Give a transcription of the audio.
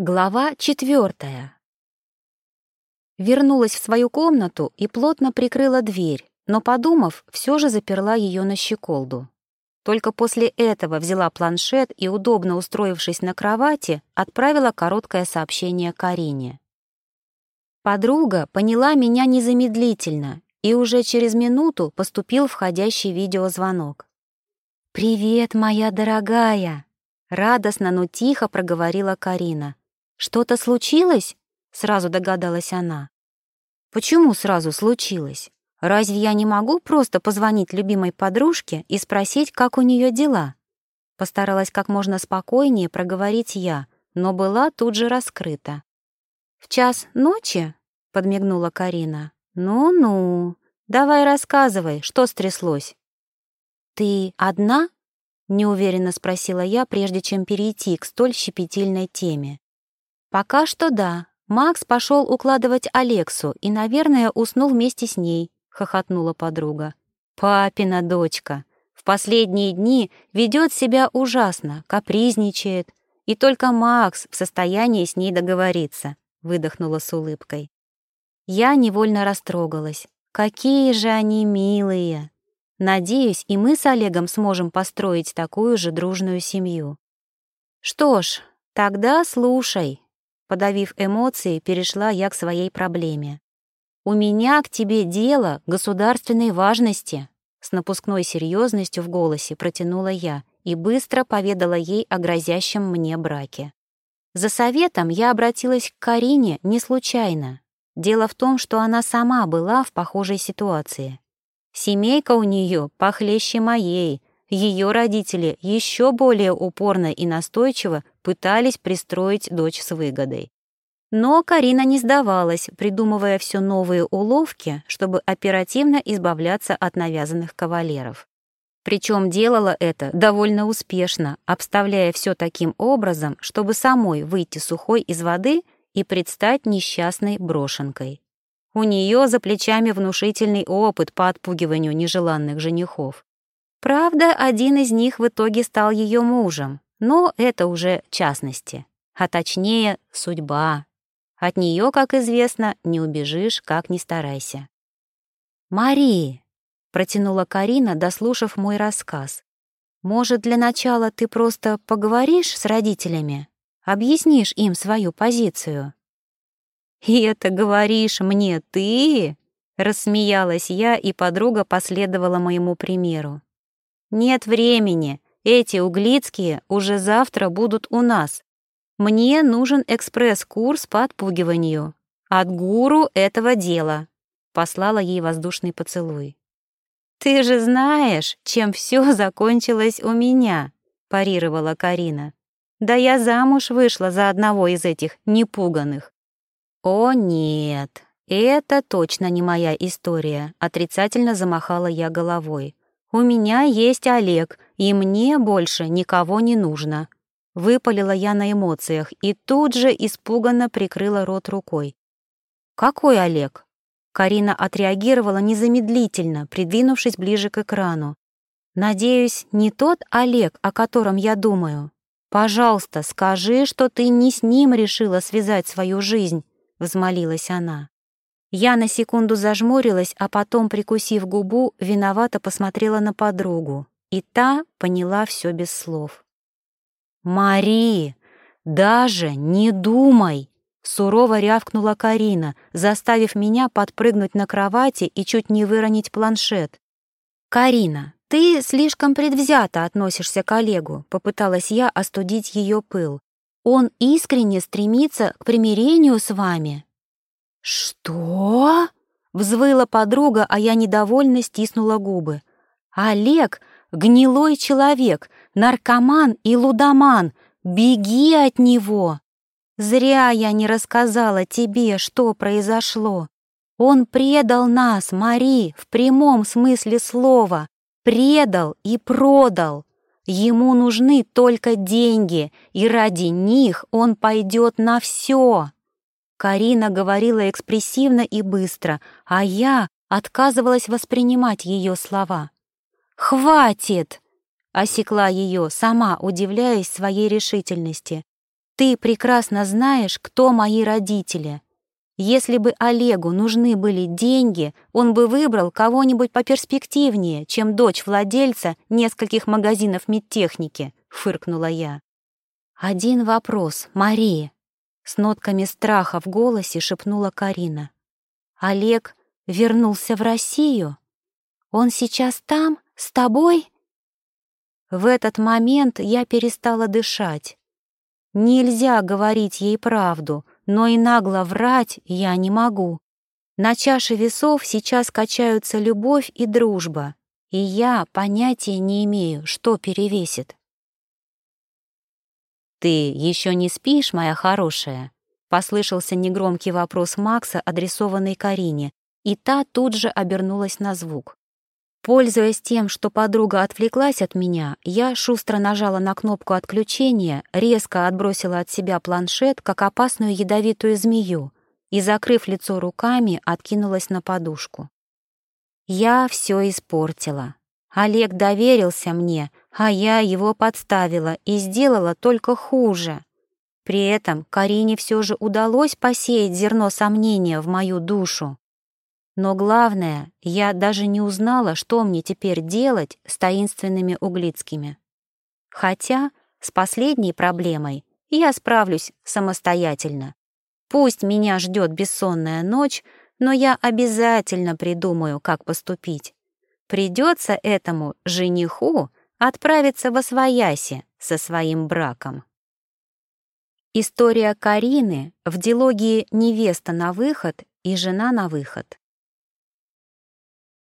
Глава четвертая. Вернулась в свою комнату и плотно прикрыла дверь, но, подумав, все же заперла ее на щеколду. Только после этого взяла планшет и, удобно устроившись на кровати, отправила короткое сообщение Карине. Подруга поняла меня незамедлительно, и уже через минуту поступил входящий видеозвонок. «Привет, моя дорогая!» — радостно, но тихо проговорила Карина. «Что-то случилось?» — сразу догадалась она. «Почему сразу случилось? Разве я не могу просто позвонить любимой подружке и спросить, как у нее дела?» Постаралась как можно спокойнее проговорить я, но была тут же раскрыта. «В час ночи?» — подмигнула Карина. «Ну-ну, давай рассказывай, что стряслось?» «Ты одна?» — неуверенно спросила я, прежде чем перейти к столь щепетильной теме. «Пока что да. Макс пошел укладывать Алексу и, наверное, уснул вместе с ней», — хохотнула подруга. «Папина дочка. В последние дни ведет себя ужасно, капризничает. И только Макс в состоянии с ней договориться», — выдохнула с улыбкой. Я невольно растрогалась. «Какие же они милые!» Надеюсь, и мы с Олегом сможем построить такую же дружную семью. Что ж, тогда слушай, Подавив эмоции, перешла я к своей проблеме. «У меня к тебе дело государственной важности», с напускной серьезностью в голосе протянула я и быстро поведала ей о грозящем мне браке. За советом я обратилась к Карине не случайно. Дело в том, что она сама была в похожей ситуации. Семейка у нее похлеще моей, ее родители еще более упорно и настойчиво пытались пристроить дочь с выгодой. Но Карина не сдавалась, придумывая все новые уловки, чтобы оперативно избавляться от навязанных кавалеров. Причем делала это довольно успешно, обставляя все таким образом, чтобы самой выйти сухой из воды и предстать несчастной брошенкой. У нее за плечами внушительный опыт по отпугиванию нежеланных женихов. Правда, один из них в итоге стал ее мужем, но это уже частности, а точнее судьба. От нее, как известно, не убежишь, как ни старайся. «Мари!» — протянула Карина, дослушав мой рассказ. «Может, для начала ты просто поговоришь с родителями? Объяснишь им свою позицию?» «И это говоришь мне ты?» — рассмеялась я, и подруга последовала моему примеру. «Нет времени. Эти углицкие уже завтра будут у нас. Мне нужен экспресс-курс по отпугиванию. От гуру этого дела». Послала ей воздушный поцелуй. «Ты же знаешь, чем все закончилось у меня», — парировала Карина. «Да я замуж вышла за одного из этих непуганных». «О, нет, это точно не моя история», — отрицательно замахала я головой. «У меня есть Олег, и мне больше никого не нужно». Выпалила я на эмоциях и тут же испуганно прикрыла рот рукой. «Какой Олег?» Карина отреагировала незамедлительно, придвинувшись ближе к экрану. «Надеюсь, не тот Олег, о котором я думаю. Пожалуйста, скажи, что ты не с ним решила связать свою жизнь», — взмолилась она. Я на секунду зажмурилась, а потом, прикусив губу, виновато посмотрела на подругу, и та поняла все без слов. «Мари, даже не думай!» — сурово рявкнула Карина, заставив меня подпрыгнуть на кровати и чуть не выронить планшет. «Карина, ты слишком предвзято относишься к Олегу», — попыталась я остудить ее пыл. «Он искренне стремится к примирению с вами». «Что?» — взвыла подруга, а я недовольно стиснула губы. «Олег — гнилой человек, наркоман и лудоман. Беги от него!» «Зря я не рассказала тебе, что произошло. Он предал нас, Мари, в прямом смысле слова. Предал и продал. Ему нужны только деньги, и ради них он пойдет на все». Карина говорила экспрессивно и быстро, а я отказывалась воспринимать ее слова. «Хватит!» — осекла ее, сама удивляясь своей решительности. Ты прекрасно знаешь, кто мои родители. Если бы Олегу нужны были деньги, он бы выбрал кого-нибудь поперспективнее, чем дочь владельца нескольких магазинов медтехники, фыркнула я. Один вопрос, Мария. С нотками страха в голосе шепнула Карина. Олег вернулся в Россию? Он сейчас там, с тобой? В этот момент я перестала дышать. Нельзя говорить ей правду, но и нагло врать я не могу. На чаше весов сейчас качаются любовь и дружба, и я понятия не имею, что перевесит. «Ты еще не спишь, моя хорошая?» — послышался негромкий вопрос Макса, адресованный Карине, и та тут же обернулась на звук. Пользуясь тем, что подруга отвлеклась от меня, я шустро нажала на кнопку отключения, резко отбросила от себя планшет, как опасную ядовитую змею, и, закрыв лицо руками, откинулась на подушку. Я все испортила. Олег доверился мне, а я его подставила и сделала только хуже. При этом Карине все же удалось посеять зерно сомнения в мою душу. Но главное, я даже не узнала, что мне теперь делать с таинственными углицкими. Хотя с последней проблемой я справлюсь самостоятельно. Пусть меня ждет бессонная ночь, но я обязательно придумаю, как поступить. Придется этому жениху отправиться во свояси со своим браком. История Карины в дилогии «Невеста на выход» и «Жена на выход».